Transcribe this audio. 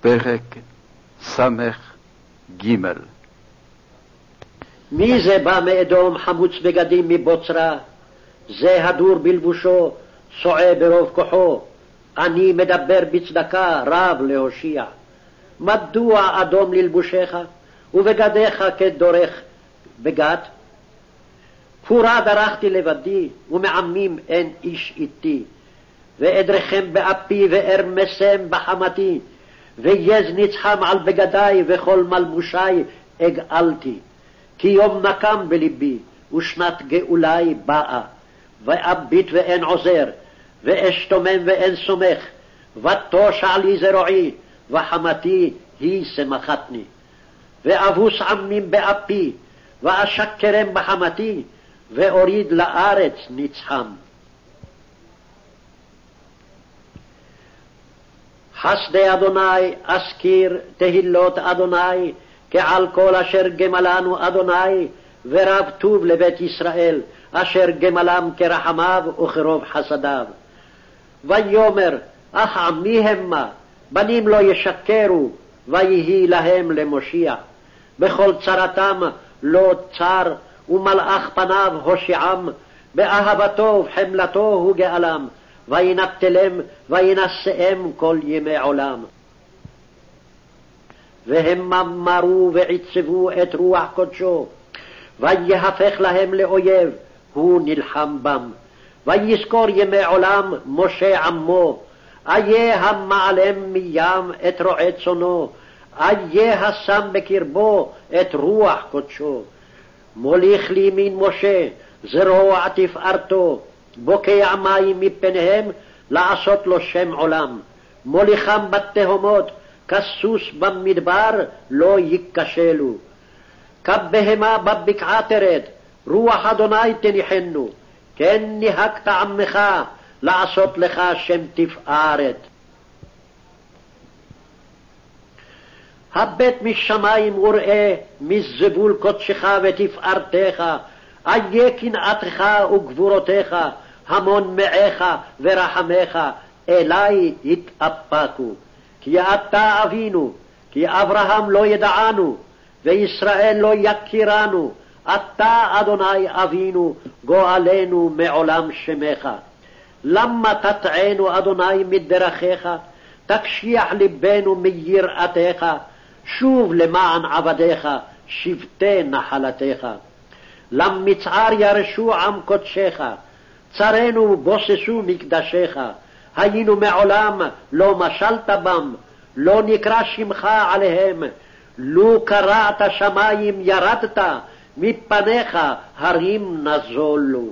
פרק ס"ג מי זה בא מאדום חמוץ בגדים מבוצרה? זה הדור בלבושו, צועה ברוב כוחו. אני מדבר בצדקה, רב להושיע. מדוע אדום ללבושך, ובגדיך כדורך בגת? פורה דרכתי לבדי, ומעמים אין איש איתי. ואדרכם באפי וארמסם בחמתי, ויז נצחם על בגדי וכל מלבושי אגאלתי. כי יום נקם בלבי, ושנת גאולי באה. ואביט ואין עוזר, ואשתומם ואין סומך, ותושע לי זרועי, וחמתי היא שמחתני. ואבוס עמים באפי, ואשקרם בחמתי, ואוריד לארץ נצחם. חסדי אדוני אזכיר תהילות אדוני, כעל כל אשר גמלנו אדוני, ורב טוב לבית ישראל, אשר גמלם כרחמיו וכרוב חסדיו. ויאמר, אך עמי המה, בנים לא ישקרו, ויהי להם למושיע. בכל צרתם לא צר, ומלאך פניו הושיעם, באהבתו ובחמלתו הוא גאלם. וינטלם וינשאם כל ימי עולם. והם ממרו ועיצבו את רוח קודשו, ויהפך להם לאויב, הוא נלחם בם. ויזכור ימי עולם משה עמו, איה המעלם מים את רועה צאנו, איה השם בקרבו את רוח קודשו. מוליך לימין משה, זרוע תפארתו, בוקע מים מפניהם, לעשות לו שם עולם. מוליכם בתהומות, כסוס במדבר, לא ייכשלו. כבהמה בבקעה תרד, רוח אדוני תניחנו, כן נהגת עמך, לעשות לך שם תפארת. הבט משמים וראה מזבול קודשך ותפארתך, איה קנאתך וגבורותיך, המון מעיך ורחמך, אלי התאפקו. כי אתה אבינו, כי אברהם לא ידענו, וישראל לא יכירנו, אתה אדוני אבינו, גואלנו מעולם שמך. למה תטענו אדוני מדרכיך, תקשיח לבנו מיראתך, שוב למען עבדיך, שבטי נחלתך. למצער ירשו עם קודשך, צרינו ובוססו מקדשיך, היינו מעולם, לא משלת בם, לא נקרא שמך עליהם, לו קרעת שמים ירדת, מפניך הרים נזולו.